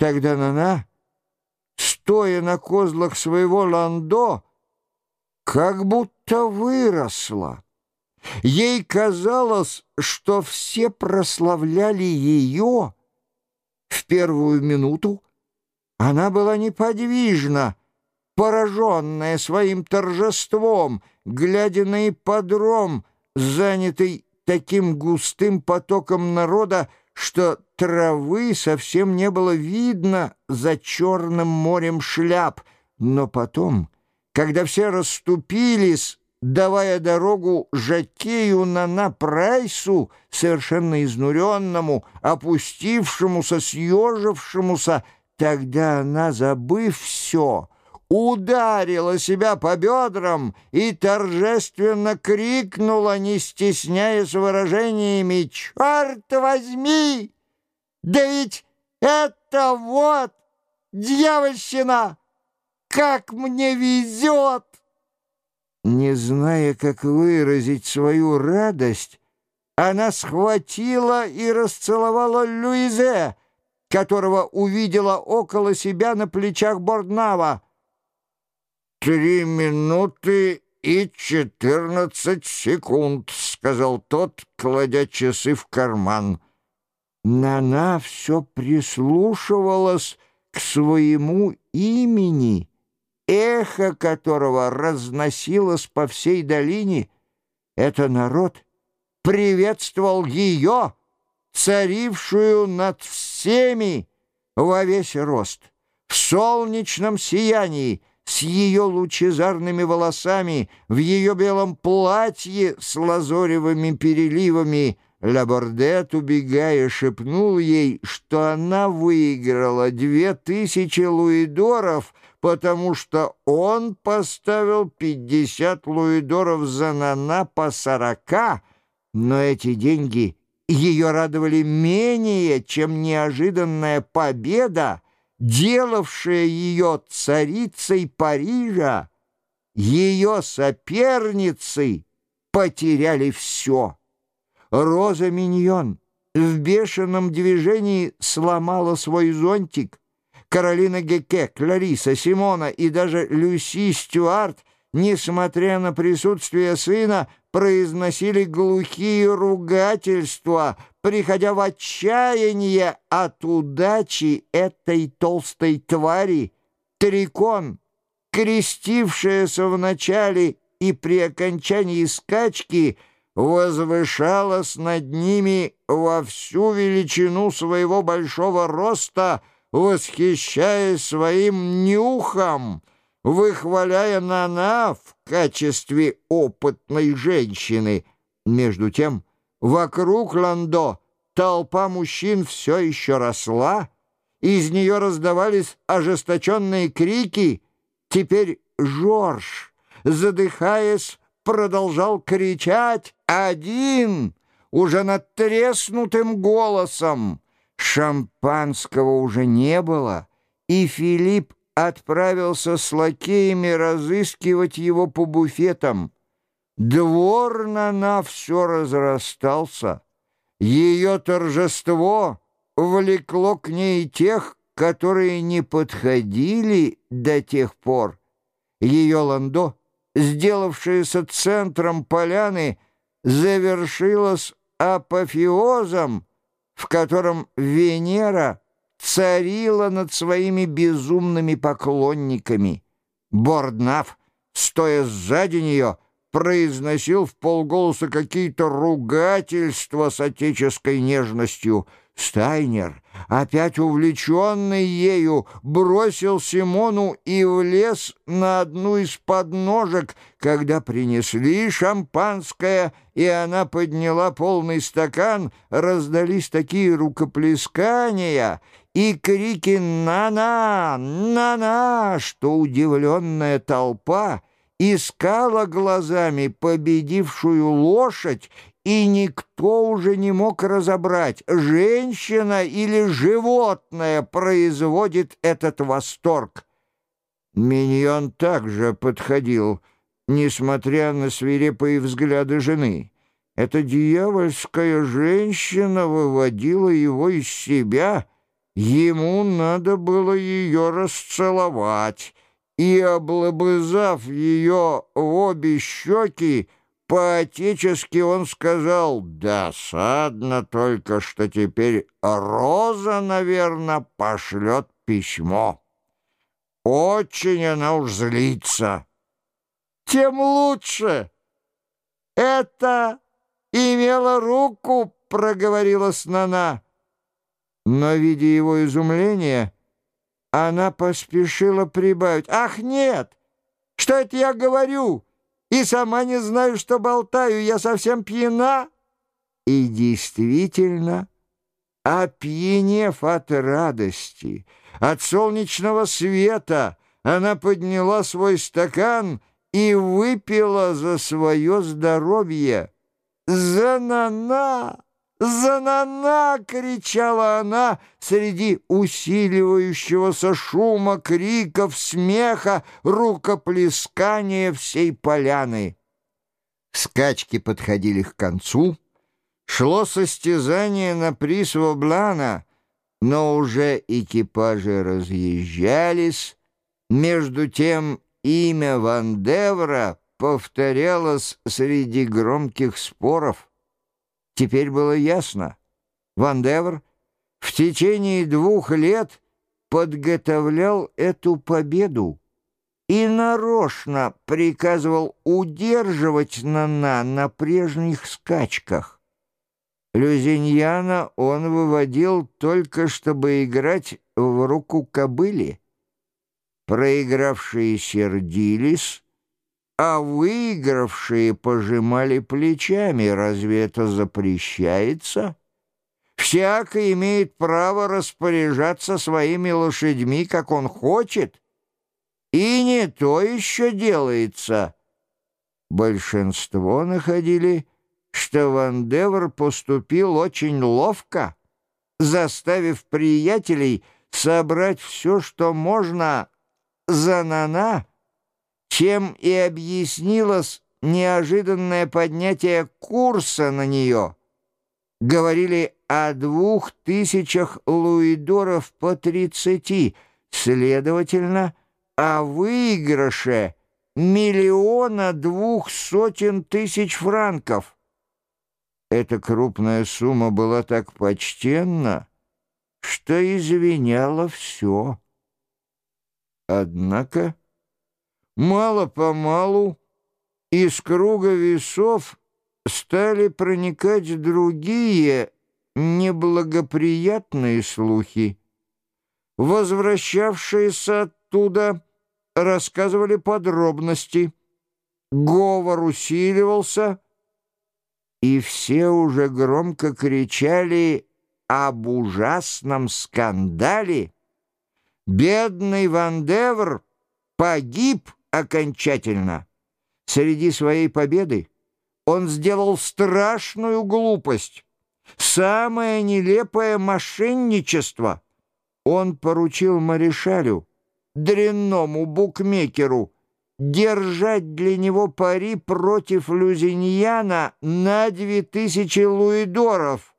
Тогда Нана, стоя на козлах своего ландо, как будто выросла. Ей казалось, что все прославляли ее. В первую минуту она была неподвижна, пораженная своим торжеством, глядя на ипподром, занятый таким густым потоком народа, что травы совсем не было видно за черным морем шляп. Но потом, когда все расступились, давая дорогу Жакею Нана Прайсу, совершенно изнуренному, опустившемуся, съежившемуся, тогда она, забыв все, ударила себя по бедрам и торжественно крикнула, не стесняясь выражениями «Черт возьми! Да ведь это вот дьявольщина! Как мне везет!» Не зная, как выразить свою радость, она схватила и расцеловала Луизе, которого увидела около себя на плечах Борднава. «Три минуты и четырнадцать секунд», — сказал тот, кладя часы в карман. Нана все прислушивалась к своему имени — эхо которого разносилось по всей долине, это народ приветствовал ее, царившую над всеми во весь рост, в солнечном сиянии, с ее лучезарными волосами, в ее белом платье с лазоревыми переливами. Лабордет, убегая, шепнул ей, что она выиграла две тысячи луидоров — потому что он поставил 50 луидоров за Нана по 40, но эти деньги ее радовали менее, чем неожиданная победа, делавшая ее царицей Парижа. Ее соперницы потеряли все. Роза Миньон в бешеном движении сломала свой зонтик, Каролина Геке, Клариса, Симона и даже Люси Стюарт, несмотря на присутствие сына, произносили глухие ругательства, приходя в отчаяние от удачи этой толстой твари. Трикон, крестившаяся в начале и при окончании скачки, возвышалась над ними во всю величину своего большого роста — восхищаясь своим нюхом, выхваляя Нана в качестве опытной женщины. Между тем, вокруг Ландо толпа мужчин все еще росла, из нее раздавались ожесточенные крики. Теперь Жорж, задыхаясь, продолжал кричать один, уже надтреснутым голосом. Шампанского уже не было, и Филипп отправился с лакеями разыскивать его по буфетам. Двор на все разрастался. Ее торжество влекло к ней тех, которые не подходили до тех пор. Ее ландо, сделавшееся центром поляны, завершилось апофеозом, в котором Венера царила над своими безумными поклонниками. Борднаф, стоя сзади нее, произносил в полголоса какие-то ругательства с отеческой нежностью — Стайнер, опять увлеченный ею, бросил Симону и влез на одну из подножек, когда принесли шампанское, и она подняла полный стакан, раздались такие рукоплескания и крики «На-на! На-на!», что удивленная толпа искала глазами победившую лошадь и никто уже не мог разобрать, женщина или животное производит этот восторг. Миньон также подходил, несмотря на свирепые взгляды жены. Эта дьявольская женщина выводила его из себя — ему надо было ее расцеловать, и, облобызав ее в обе щеки, по-отечески он сказал, «Досадно только, что теперь Роза, наверное, пошлет письмо. Очень она уж злится». «Тем лучше. Это имела руку», — проговорила Снана. Но, видя его изумление, она поспешила прибавить. «Ах, нет! Что это я говорю? И сама не знаю, что болтаю. Я совсем пьяна!» И действительно, опьянев от радости, от солнечного света, она подняла свой стакан и выпила за свое здоровье. «За-на-на!» «Занана!» — кричала она среди усиливающегося шума, криков, смеха, рукоплескания всей поляны. Скачки подходили к концу. Шло состязание на приз Воблана, но уже экипажи разъезжались. Между тем имя Вандевра повторялось среди громких споров. Теперь было ясно. Ван Девер в течение двух лет подготовлял эту победу и нарочно приказывал удерживать Нана на прежних скачках. Люзиньяна он выводил только, чтобы играть в руку кобыли. Проигравшие сердились, а выигравшие пожимали плечами. Разве это запрещается? Всякий имеет право распоряжаться своими лошадьми, как он хочет. И не то еще делается. Большинство находили, что Вандевр поступил очень ловко, заставив приятелей собрать все, что можно за Нана, чем и объяснилось неожиданное поднятие курса на нее. Говорили о двух тысячах луидоров по тридцати, следовательно, о выигрыше миллиона двух сотен тысяч франков. Эта крупная сумма была так почтенна, что извиняла все. Однако... Мало-помалу из круга весов стали проникать другие неблагоприятные слухи. Возвращавшиеся оттуда рассказывали подробности. Говор усиливался, и все уже громко кричали об ужасном скандале. Бедный Вандевр погиб окончательно. Среди своей победы он сделал страшную глупость, самое нелепое мошенничество. Он поручил Маришалю, дрянному букмекеру, держать для него пари против Люзиньяна на две тысячи луидоров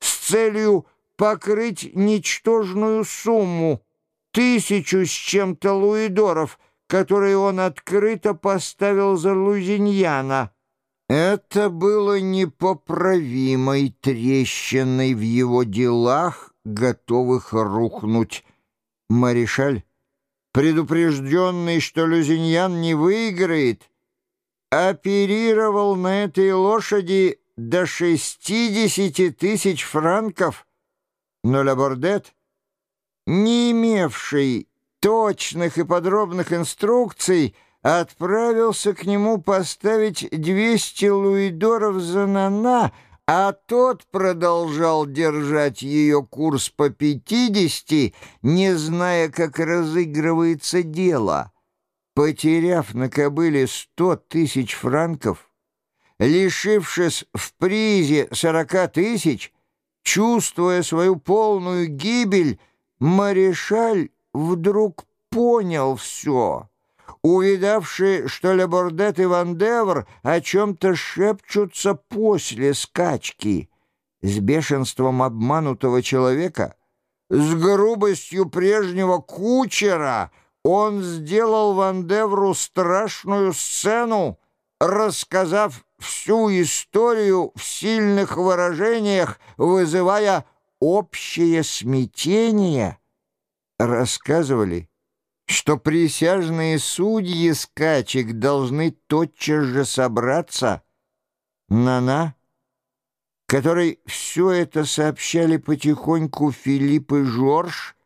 с целью покрыть ничтожную сумму, тысячу с чем-то луидоров — который он открыто поставил за Лузиньяна. Это было непоправимой трещиной в его делах, готовых рухнуть. Маришаль, предупрежденный, что Люзиньян не выиграет, оперировал на этой лошади до шестидесяти тысяч франков, но Лабордет, не имевший точных и подробных инструкций отправился к нему поставить 200 луидоров за нана, а тот продолжал держать ее курс по 50, не зная, как разыгрывается дело. Потеряв на кобыле 100 тысяч франков, лишившись в призе 40 тысяч, чувствуя свою полную гибель, Маришаль вдруг понял все. Увидавший, что Лебордет и Вандевр о чем-то шепчутся после скачки, с бешенством обманутого человека с грубостью прежнего кучера он сделал Вандевру страшную сцену, рассказав всю историю в сильных выражениях, вызывая общее смятение. Рассказывали, что присяжные судьи скачек должны тотчас же собраться. Нана, которой все это сообщали потихоньку Филипп и Жорж,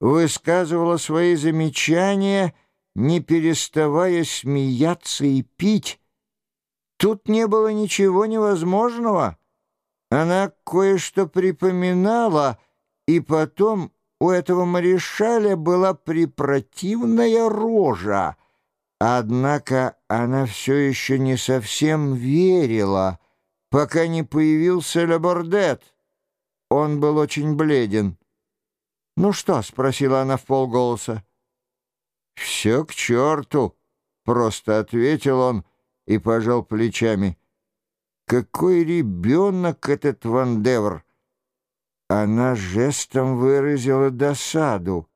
высказывала свои замечания, не переставая смеяться и пить. Тут не было ничего невозможного. Она кое-что припоминала, и потом у этого Маришаля была препротивная рожа. Однако она все еще не совсем верила, пока не появился Лебордет. Он был очень бледен. «Ну что?» — спросила она в полголоса. «Все к черту!» — просто ответил он и пожал плечами. «Какой ребенок этот Вандевр!» Она жестом выразила досаду.